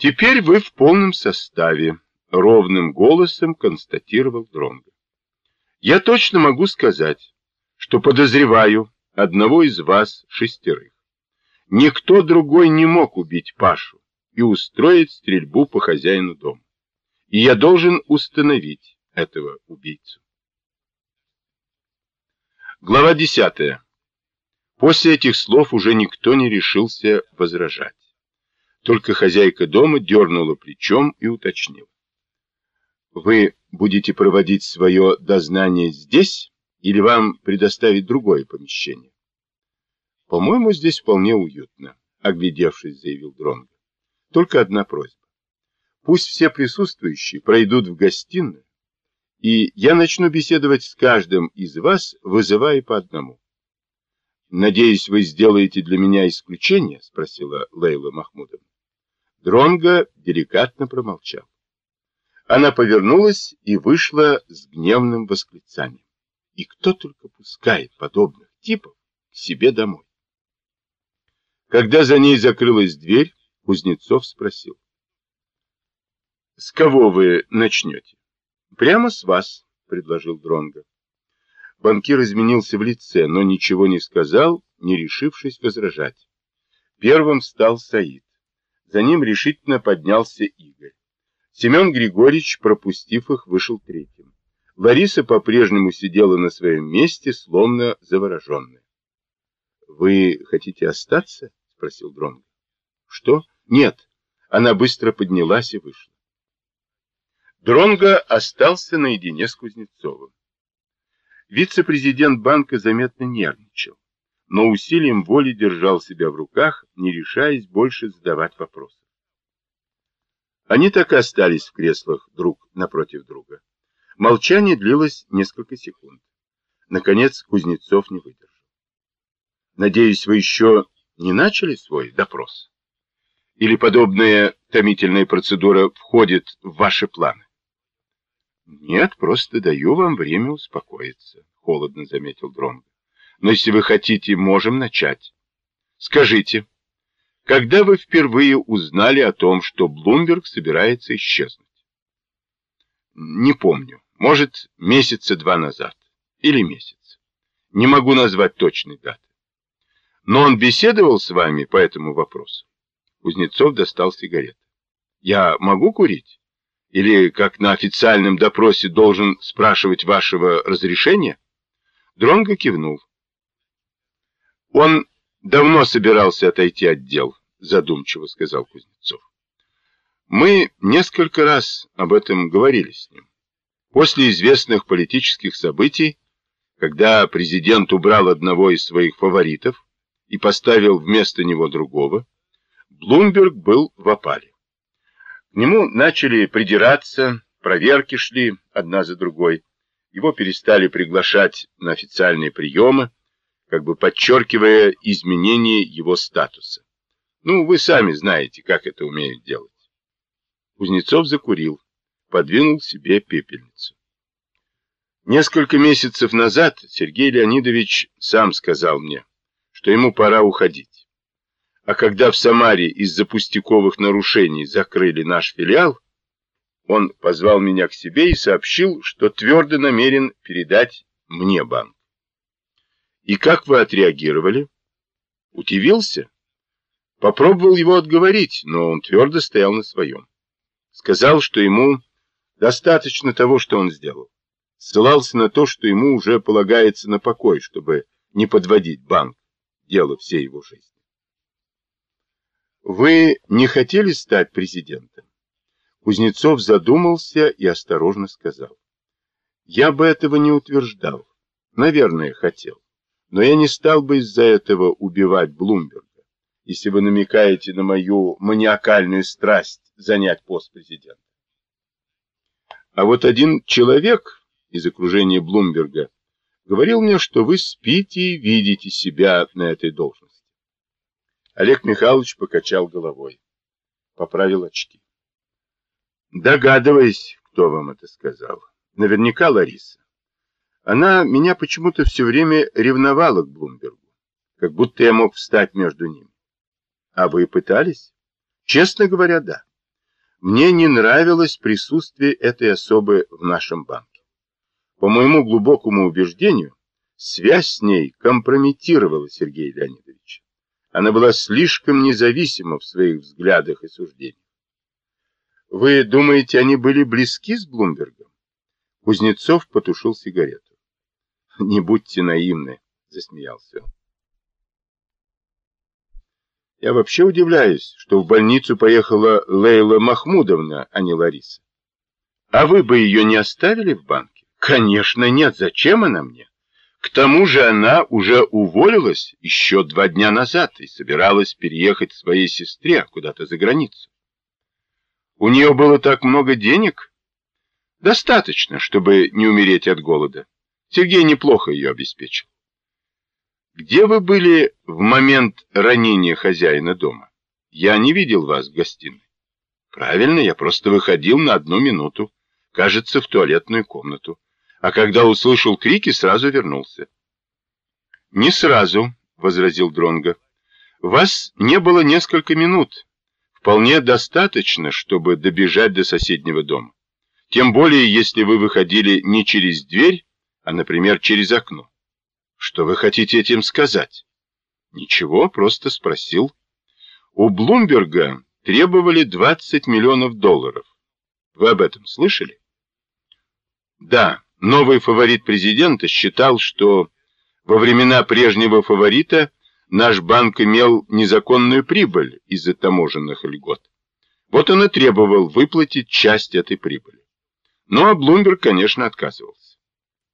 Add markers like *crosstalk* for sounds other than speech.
Теперь вы в полном составе, ровным голосом констатировал Дронго. Я точно могу сказать, что подозреваю одного из вас шестерых. Никто другой не мог убить Пашу и устроить стрельбу по хозяину дома. И я должен установить этого убийцу. Глава десятая. После этих слов уже никто не решился возражать. Только хозяйка дома дернула плечом и уточнила. «Вы будете проводить свое дознание здесь или вам предоставить другое помещение?» «По-моему, здесь вполне уютно», — оглядевшись, заявил Дронго. «Только одна просьба. Пусть все присутствующие пройдут в гостиную, и я начну беседовать с каждым из вас, вызывая по одному. «Надеюсь, вы сделаете для меня исключение?» — спросила Лейла Махмудовна. Дронго деликатно промолчал. Она повернулась и вышла с гневным восклицанием. И кто только пускает подобных типов к себе домой? Когда за ней закрылась дверь, Кузнецов спросил. «С кого вы начнете?» «Прямо с вас», — предложил Дронго. Банкир изменился в лице, но ничего не сказал, не решившись возражать. Первым встал Саид. За ним решительно поднялся Игорь. Семен Григорьевич, пропустив их, вышел третьим. Лариса по-прежнему сидела на своем месте, словно завороженная. — Вы хотите остаться? — спросил Дронго. — Что? — Нет. Она быстро поднялась и вышла. Дронго остался наедине с Кузнецовым. Вице-президент банка заметно нервничал, но усилием воли держал себя в руках, не решаясь больше задавать вопросы. Они так и остались в креслах друг напротив друга. Молчание длилось несколько секунд. Наконец Кузнецов не выдержал. «Надеюсь, вы еще не начали свой допрос? Или подобная томительная процедура входит в ваши планы?» Нет, просто даю вам время успокоиться, холодно заметил Дронго. Но если вы хотите, можем начать. Скажите, когда вы впервые узнали о том, что Блумберг собирается исчезнуть? Не помню. Может, месяца два назад. Или месяц. Не могу назвать точной даты. Но он беседовал с вами по этому вопросу. Кузнецов достал сигареты. Я могу курить? Или, как на официальном допросе, должен спрашивать вашего разрешения? Дронго кивнул. Он давно собирался отойти от дел, задумчиво сказал Кузнецов. Мы несколько раз об этом говорили с ним. После известных политических событий, когда президент убрал одного из своих фаворитов и поставил вместо него другого, Блумберг был в опале. К нему начали придираться, проверки шли одна за другой. Его перестали приглашать на официальные приемы, как бы подчеркивая изменение его статуса. Ну, вы сами знаете, как это умеют делать. Кузнецов закурил, подвинул себе пепельницу. Несколько месяцев назад Сергей Леонидович сам сказал мне, что ему пора уходить. А когда в Самаре из-за пустяковых нарушений закрыли наш филиал, он позвал меня к себе и сообщил, что твердо намерен передать мне банк. И как вы отреагировали? Удивился? Попробовал его отговорить, но он твердо стоял на своем. Сказал, что ему достаточно того, что он сделал. Ссылался на то, что ему уже полагается на покой, чтобы не подводить банк, дело всей его жизни. Вы не хотели стать президентом? Кузнецов задумался и осторожно сказал. Я бы этого не утверждал. Наверное, хотел. Но я не стал бы из-за этого убивать Блумберга, если вы намекаете на мою маниакальную страсть занять пост президента. А вот один человек из окружения Блумберга говорил мне, что вы спите и видите себя на этой должности. Олег Михайлович покачал головой. Поправил очки. Догадываясь, кто вам это сказал. Наверняка Лариса. Она меня почему-то все время ревновала к Блумбергу. Как будто я мог встать между ними. А вы пытались? Честно говоря, да. Мне не нравилось присутствие этой особы в нашем банке. По моему глубокому убеждению, связь с ней компрометировала Сергея Леонидовича. Она была слишком независима в своих взглядах и суждениях. Вы думаете, они были близки с Блумбергом? Кузнецов потушил сигарету. *laughs* Не будьте наивны, засмеялся он. Я вообще удивляюсь, что в больницу поехала Лейла Махмудовна, а не Лариса. А вы бы ее не оставили в банке? Конечно, нет. Зачем она мне? К тому же она уже уволилась еще два дня назад и собиралась переехать к своей сестре куда-то за границу. У нее было так много денег? Достаточно, чтобы не умереть от голода. Сергей неплохо ее обеспечил. Где вы были в момент ранения хозяина дома? Я не видел вас в гостиной. Правильно, я просто выходил на одну минуту, кажется, в туалетную комнату. А когда услышал крики, сразу вернулся. Не сразу, возразил Дронго. Вас не было несколько минут. Вполне достаточно, чтобы добежать до соседнего дома. Тем более, если вы выходили не через дверь, а, например, через окно. Что вы хотите этим сказать? Ничего, просто спросил. У Блумберга требовали 20 миллионов долларов. Вы об этом слышали? Да, новый фаворит президента считал, что во времена прежнего фаворита наш банк имел незаконную прибыль из-за таможенных льгот. Вот он и требовал выплатить часть этой прибыли. Но Блумберг, конечно, отказывался.